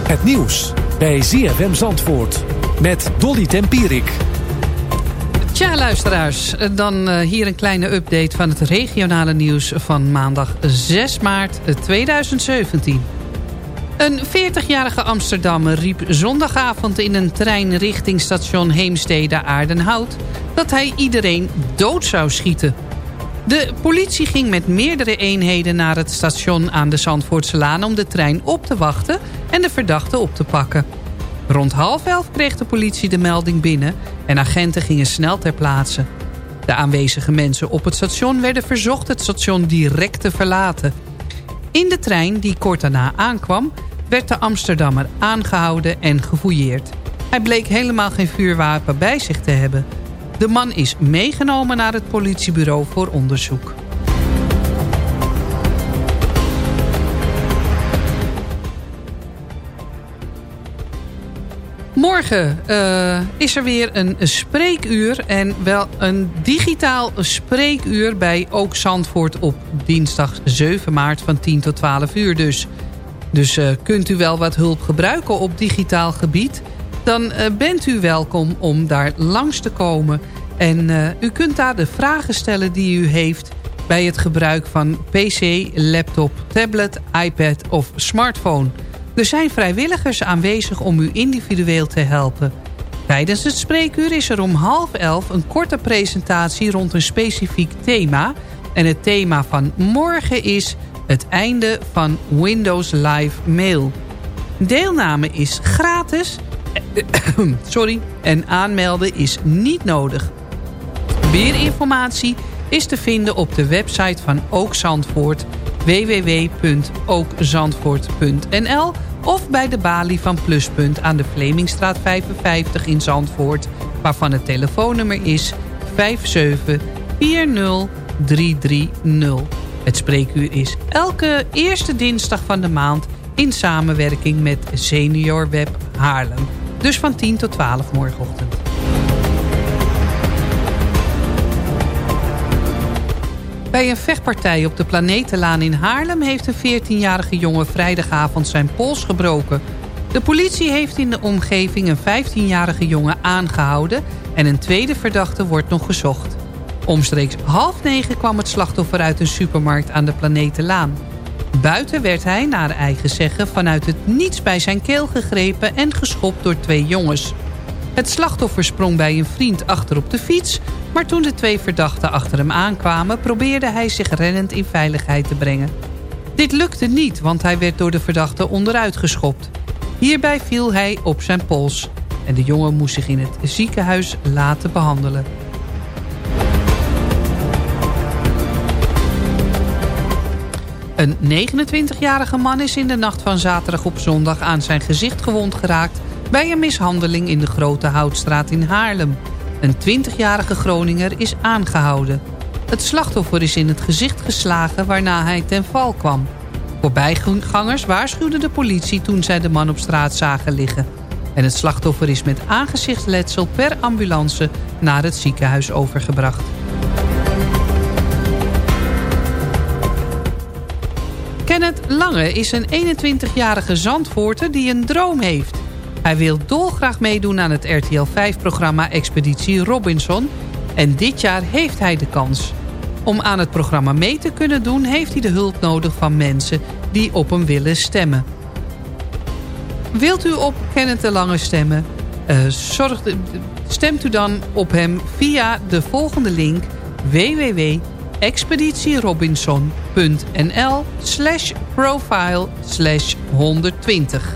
Het nieuws bij ZFM Zandvoort met Dolly Tempierik. Tja, luisteraars. Dan eh, hier een kleine update van het regionale nieuws van maandag 6 maart 2017. Een 40-jarige Amsterdammer riep zondagavond in een trein richting station Heemstede-Aardenhout... dat hij iedereen dood zou schieten. De politie ging met meerdere eenheden naar het station aan de Zandvoortselaan... om de trein op te wachten en de verdachte op te pakken. Rond half elf kreeg de politie de melding binnen... en agenten gingen snel ter plaatse. De aanwezige mensen op het station werden verzocht het station direct te verlaten. In de trein die kort daarna aankwam... werd de Amsterdammer aangehouden en gefouilleerd. Hij bleek helemaal geen vuurwapen bij zich te hebben. De man is meegenomen naar het politiebureau voor onderzoek. Morgen eh, is er weer een spreekuur en wel een digitaal spreekuur bij Ook Zandvoort op dinsdag 7 maart van 10 tot 12 uur dus. Dus eh, kunt u wel wat hulp gebruiken op digitaal gebied, dan eh, bent u welkom om daar langs te komen. En eh, u kunt daar de vragen stellen die u heeft bij het gebruik van pc, laptop, tablet, iPad of smartphone. Er zijn vrijwilligers aanwezig om u individueel te helpen. Tijdens het spreekuur is er om half elf een korte presentatie rond een specifiek thema. En het thema van morgen is het einde van Windows Live Mail. Deelname is gratis sorry, en aanmelden is niet nodig. Meer informatie is te vinden op de website van Ook Zandvoort www.ookzandvoort.nl of bij de balie van Pluspunt aan de Vlemingstraat 55 in Zandvoort, waarvan het telefoonnummer is 5740330. Het spreekuur is elke eerste dinsdag van de maand in samenwerking met Senior Web Haarlem. Dus van 10 tot 12 morgenochtend. Bij een vechtpartij op de Planetenlaan in Haarlem... heeft een 14-jarige jongen vrijdagavond zijn pols gebroken. De politie heeft in de omgeving een 15-jarige jongen aangehouden... en een tweede verdachte wordt nog gezocht. Omstreeks half negen kwam het slachtoffer uit een supermarkt aan de Planetenlaan. Buiten werd hij, naar eigen zeggen, vanuit het niets bij zijn keel gegrepen... en geschopt door twee jongens. Het slachtoffer sprong bij een vriend achter op de fiets... maar toen de twee verdachten achter hem aankwamen... probeerde hij zich rennend in veiligheid te brengen. Dit lukte niet, want hij werd door de verdachte onderuit geschopt. Hierbij viel hij op zijn pols. En de jongen moest zich in het ziekenhuis laten behandelen. Een 29-jarige man is in de nacht van zaterdag op zondag aan zijn gezicht gewond geraakt... bij een mishandeling in de Grote Houtstraat in Haarlem. Een 20-jarige Groninger is aangehouden. Het slachtoffer is in het gezicht geslagen waarna hij ten val kwam. Voorbijgangers waarschuwden de politie toen zij de man op straat zagen liggen. En het slachtoffer is met aangezichtsletsel per ambulance naar het ziekenhuis overgebracht. Lange is een 21-jarige Zandvoorter die een droom heeft. Hij wil dolgraag meedoen aan het RTL 5-programma Expeditie Robinson... en dit jaar heeft hij de kans. Om aan het programma mee te kunnen doen... heeft hij de hulp nodig van mensen die op hem willen stemmen. Wilt u op Kenneth de Lange stemmen? Uh, stemt u dan op hem via de volgende link www.expeditierobinson.nl slash profile slash 120.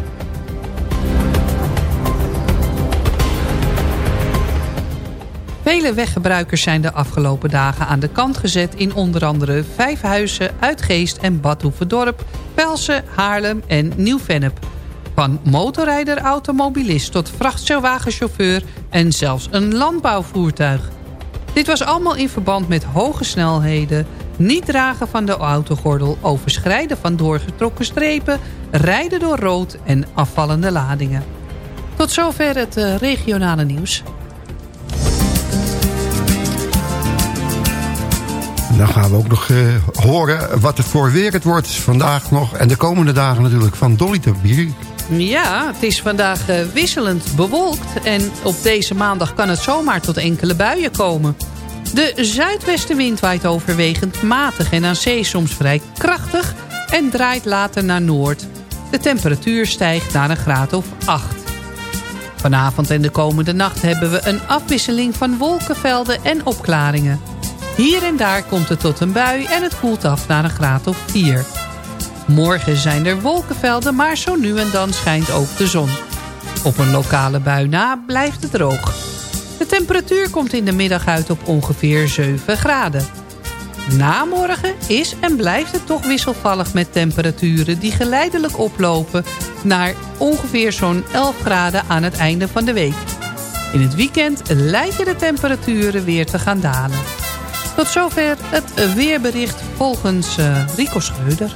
Vele weggebruikers zijn de afgelopen dagen aan de kant gezet... in onder andere Vijfhuizen, Uitgeest en Badhoevedorp... Pelsen, Haarlem en Nieuw-Vennep. Van motorrijder, automobilist tot vrachtwagenchauffeur... en zelfs een landbouwvoertuig. Dit was allemaal in verband met hoge snelheden... niet dragen van de autogordel, overschrijden van doorgetrokken strepen... rijden door rood en afvallende ladingen. Tot zover het uh, regionale nieuws. Dan gaan we ook nog uh, horen wat het voor weer het wordt vandaag nog. En de komende dagen natuurlijk van Dolly Bier. Ja, het is vandaag uh, wisselend bewolkt. En op deze maandag kan het zomaar tot enkele buien komen. De zuidwestenwind waait overwegend matig en aan zee soms vrij krachtig... en draait later naar noord. De temperatuur stijgt naar een graad of 8. Vanavond en de komende nacht hebben we een afwisseling van wolkenvelden en opklaringen. Hier en daar komt het tot een bui en het koelt af naar een graad of 4. Morgen zijn er wolkenvelden, maar zo nu en dan schijnt ook de zon. Op een lokale bui na blijft het droog. De temperatuur komt in de middag uit op ongeveer 7 graden. Na morgen is en blijft het toch wisselvallig met temperaturen... die geleidelijk oplopen naar ongeveer zo'n 11 graden aan het einde van de week. In het weekend lijken de temperaturen weer te gaan dalen. Tot zover het weerbericht volgens uh, Rico Schreuder.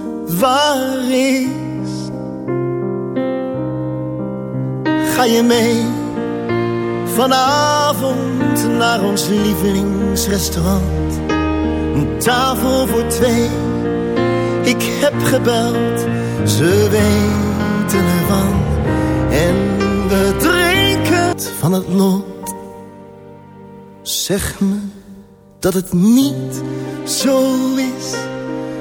waar is. Ga je mee vanavond naar ons lievelingsrestaurant? Een tafel voor twee. Ik heb gebeld, ze weten ervan. En we drinken van het lot. Zeg me dat het niet zo is.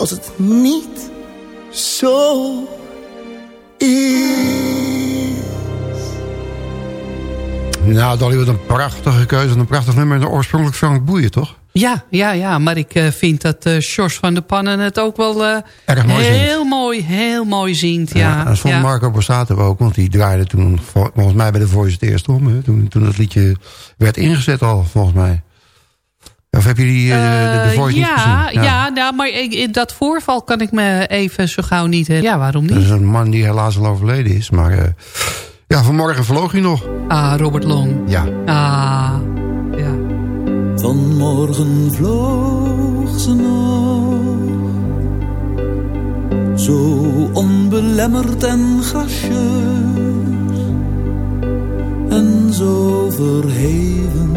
als het niet zo is. Nou, Dolly, wat een prachtige keuze. Een prachtig nummer. En oorspronkelijk Frank Boeien, toch? Ja, ja, ja, maar ik uh, vind dat uh, Sjors van de Pannen het ook wel uh, Erg mooi heel zingt. mooi, heel mooi zingt. Ja, Ja, dat vond ja. Marco Borsato ook, want die draaide toen vol- volgens mij bij de Voice het eerst om. Hè, toen, toen dat liedje werd ingezet al, volgens mij. Of heb je die, eh, de, de Eh, Voice niet ja, gezien? ja, nou, maar ik, dat voorval kan ik me even zo gauw niet... Ja, waarom Dat is niet? een man die helaas al overleden is. Maar eh, ja, vanmorgen vloog hij nog. Ah, Robert Long. Ja. Ah, ja. Vanmorgen vloog ze nog, zo onbelemmerd en gracieus. En zo verheven,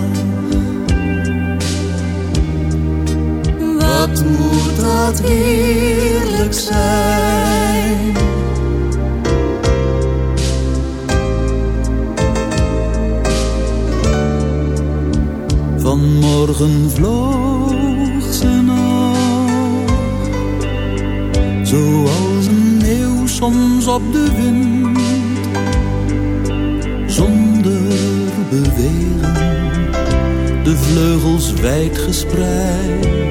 Wat moet dat heerlijk zijn? Vanmorgen vloog ze nog, zoals een eeuw soms op de wind, zonder bewegen, de vleugels wijd gespreid,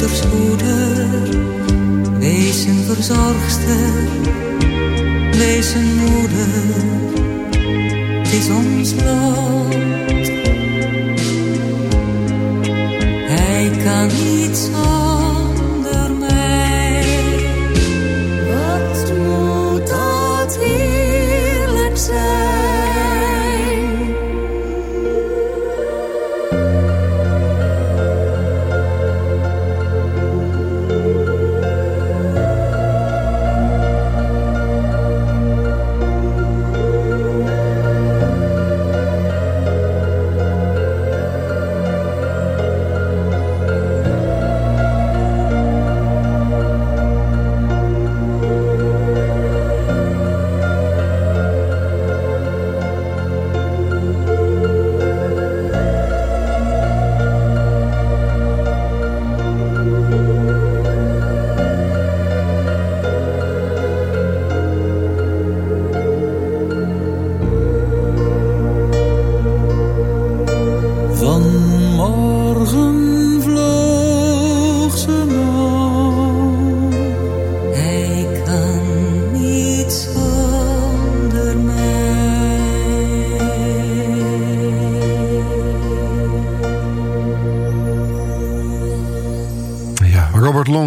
uw spoeders moeder. Wees een verzorgster, wees een moeder. Het is ons lot.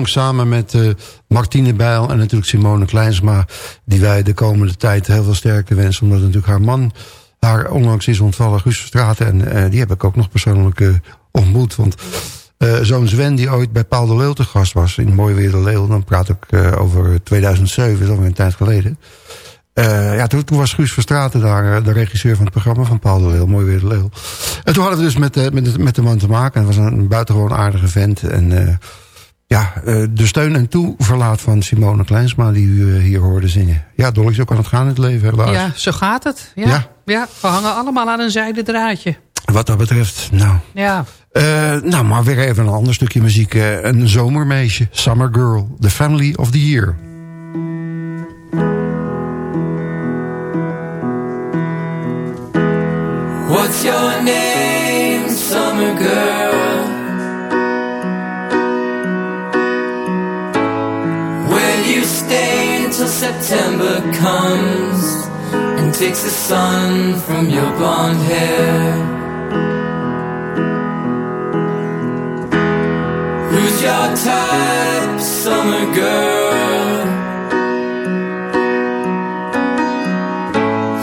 Samen met eh, Martine Bijl en natuurlijk Simone Kleinsma... die wij de komende tijd heel veel sterker wensen... omdat natuurlijk haar man haar onlangs is ontvallen, Guus Verstraeten... en eh, die heb ik ook nog persoonlijk eh, ontmoet. Want zo'n Sven die ooit bij Paul de Leeuw te gast was... in Mooi Weer de Leeuw, dan praat ik over 2007, dat is alweer een tijd geleden... Ja, toen, was Guus Verstraeten daar, de regisseur van het programma van Paul de Leeuw, Mooi Weer de Leeuw. En toen hadden we dus met, met, met de man te maken. En het was een, buitengewoon aardige vent. En ja, eh, de steun en toeverlaat van Simone Kleinsma, die u eh, hier hoorde zingen. Ja, Dolly, zo kan het gaan in het leven, helaas. Ja, zo gaat het. Ja. Ja. ja. we hangen allemaal aan een zijden draadje. Wat dat betreft, nou... Ja. Eh, nou, maar weer even een ander stukje muziek. eh, een zomermeisje, Summer Girl, The Family of the Year. What's your name, summer girl? September comes and takes the sun from your blonde hair? Who's your type, summer girl?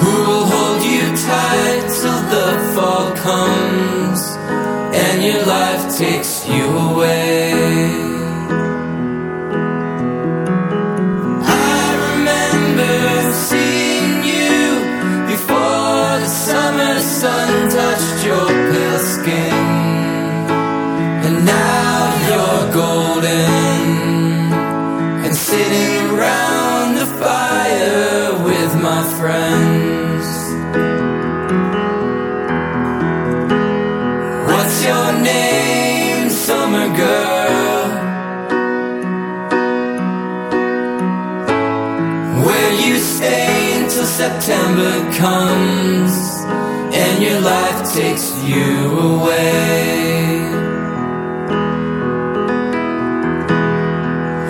Who will hold you tight till the fall comes and your life takes September comes and your life takes you away?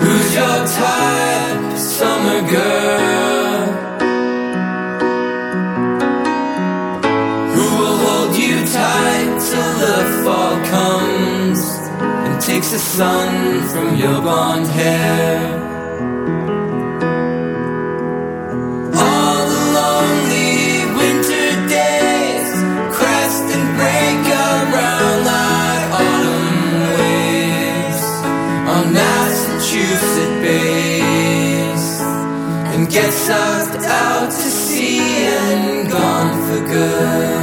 Who's your type, summer girl? Who will hold you tight till the fall comes and takes the sun from your blonde hair? Get sucked out to sea and gone for good.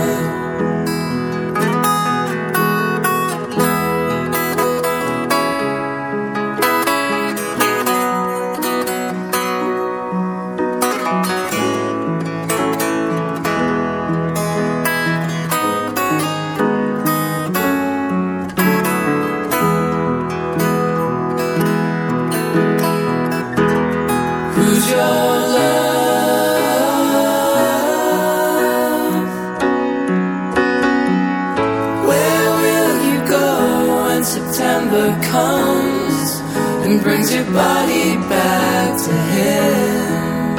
Your body back to him.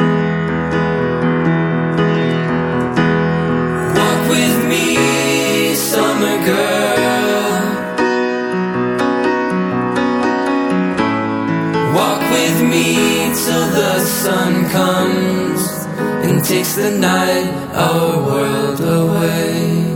Walk with me, summer girl. Walk with me till the sun comes and takes the night, our world away.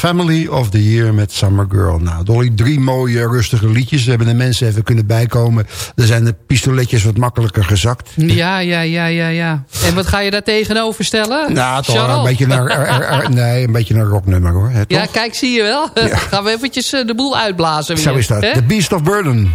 Family of the Year met Summer Girl. Nou, Dolly, drie mooie rustige liedjes. We hebben de mensen even kunnen bijkomen. Er zijn de pistoletjes wat makkelijker gezakt. Ja, ja, ja, ja, ja. En wat ga je daar tegenover stellen? Nou, toch Charles? een beetje naar, er- er- er- nee, een beetje naar rocknummer hoor. Ja, kijk, zie je wel. Gaan we eventjes eh, de boel uitblazen weer. Zo is dat. The Beast of Burden.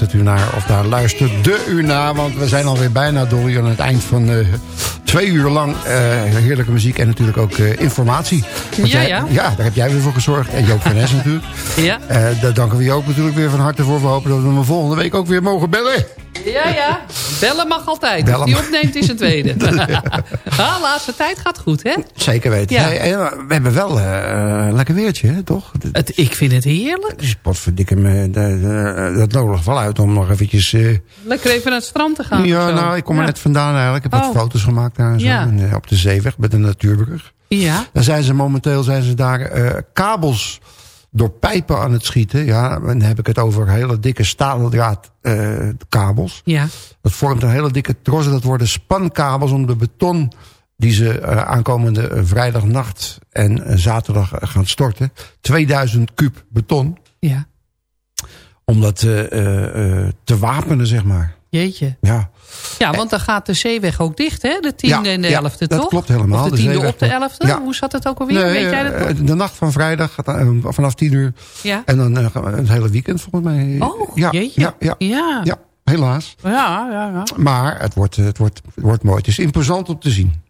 Luistert u naar. Of daar luistert de u naar. Want we zijn alweer bijna, Dolly, aan het eind van eh, twee uur lang eh, heerlijke muziek. En natuurlijk ook eh, informatie. Want Ja, jij- ja. Ja, daar heb jij weer voor gezorgd. En Joop van Nes natuurlijk. Ja. Daar danken we Joop natuurlijk weer van harte voor. We hopen dat we hem volgende week ook weer mogen bellen. Ja, ja. Bellen mag altijd. Bellen Als die mag. opneemt is een tweede. ah, laatste tijd gaat goed, hè? Zeker weten. Ja. Hey, we hebben wel eh, een lekker weertje, hè, toch? Het, ik vind het heerlijk. Het is potverdikke me. Dat, dat, nodigt wel uit om nog eventjes... eh, Lekker even naar het strand te gaan. ja, nou, ik kom er net vandaan eigenlijk. Ik heb wat Oh. foto's gemaakt daar en zo. Ja. En, eh, op de zeeweg met de natuurbrug. Ja. Dan zijn ze momenteel zijn ze daar eh, kabels door pijpen aan het schieten. Ja, dan heb ik het over hele dikke staaldraad eh, kabels. Ja. Dat vormt een hele dikke tros. Dat worden spankabels om de beton die ze eh, aankomende eh, vrijdagnacht en zaterdag gaan storten. 2000 kuub beton. Ja. Om dat te wapenen, zeg maar. Jeetje. Ja. Ja, want dan gaat de zeeweg ook dicht, hè? De tiende Ja, en de ja, elfde, dat toch? klopt helemaal. Of de De tiende zeeweg op de klopt. elfde? Ja. Hoe zat het ook alweer? Nee, Weet jij dat eh, nog? De nacht van vrijdag gaat eh, vanaf 10 uur. Ja. En dan eh, het hele weekend volgens mij. Oh, ja, jeetje. Ja, ja, Ja. helaas. Ja, ja, ja. Maar het wordt, het, wordt, het wordt mooi. Het is imposant om te zien.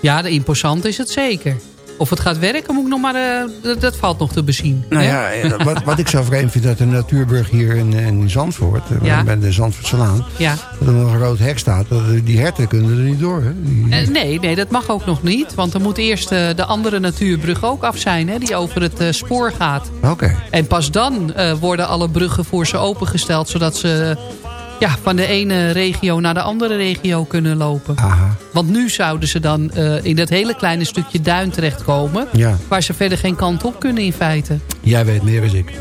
Ja, de imposant is het zeker. Of het gaat werken, moet ik nog maar, eh, dat, valt nog te bezien. Nou hè? ja, eh, wat, wat ik zo vreemd vind, dat de natuurbrug hier in, in Zandvoort, eh, Ja. bij de Zandvoortselaan, Ja. dat er nog een rood hek staat. Dat, die herten kunnen er niet door. Hè? Die- Eh, nee, nee, dat mag ook nog niet. Want er moet eerst eh, de andere natuurbrug ook af zijn, hè, die over het eh, spoor gaat. Oké. En pas dan eh, worden alle bruggen voor ze opengesteld, zodat ze ja, van de ene regio naar de andere regio kunnen lopen. Aha. Want nu zouden ze dan eh, in dat hele kleine stukje duin terechtkomen... Ja. waar ze verder geen kant op kunnen in feite. Jij weet meer dan ik.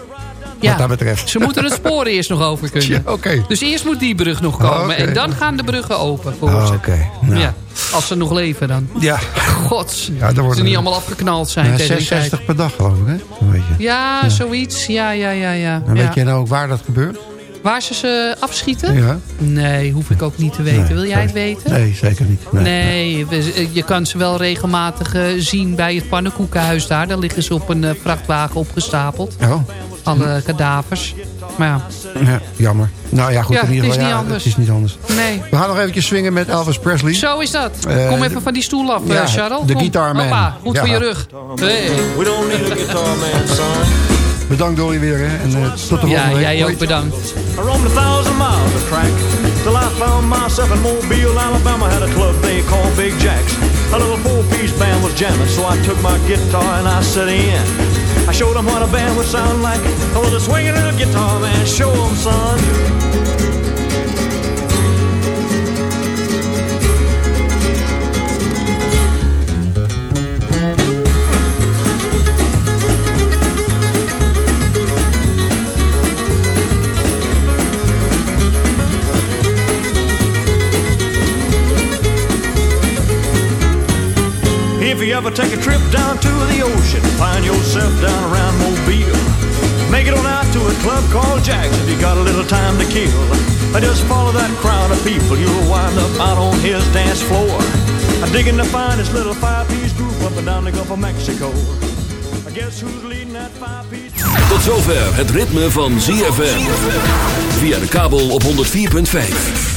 Ja, Wat dat betreft. Ze moeten het spoor eerst nog over kunnen. Ja, Oké. Dus eerst moet die brug nog komen. En dan gaan de bruggen open voor Oh, ze. Oké. Nou. Ja, als ze nog leven dan. Ja. Gods. Ja, dan ze niet allemaal afgeknald zijn Ja, tegen die tijd. 66 per dag geloof ik, hè? Beetje. Ja, zoiets. Ja, ja, ja, ja. En ja. weet je nou ook waar dat gebeurt? Waar ze ze afschieten? Ja. Nee, hoef ik ook niet te weten. Nee, Wil jij het weten? Nee, zeker niet. Nee. Nee, we- je kan ze wel regelmatig eh, zien bij het pannenkoekenhuis daar. Daar liggen ze op een eh, vrachtwagen opgestapeld. Oh, Alle kadavers. Maar ja, ja, jammer. Nou ja, goed, Ja, in ieder het geval. is ja, niet anders. Het is niet anders. nee. We gaan nog eventjes swingen met Elvis Presley. Zo is dat. Eh, Kom even van die stoel af, eh, ja, Charles. de Kom. Guitar Man. Hoppa, goed Ja. voor je rug. Hey. We don't need a guitar man, son. Bedankt Dolly weer. Hè. En uh, tot de Ja, volgende week. jij ook bedankt. I a thousand miles of track till I found myself in Mobile, Alabama. Had a club they called Big Jacks. A little four-piece band was jamming, so I took my guitar and I set in. I showed them what a band would sound like. I was a swinging little guitar man. Show 'em, son. You ever take a trip down to the ocean, find yourself down around Mobile. Make it on out to a club called Jack's if you got a little time to kill. I just follow that crowd of people, you'll wind up out on his dance floor. Digging find this little five-piece group up and down the Gulf of Mexico. I guess who's leading that five-piece? Tot zover het ritme van ZFM. Via de kabel op 104.5.